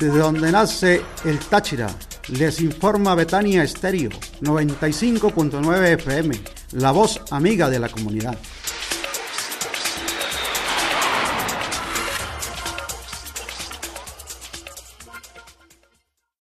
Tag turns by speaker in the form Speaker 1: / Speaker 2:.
Speaker 1: desde donde nace el Táchira. Les informa Betania Estéreo 95.9 FM, la voz amiga de la comunidad.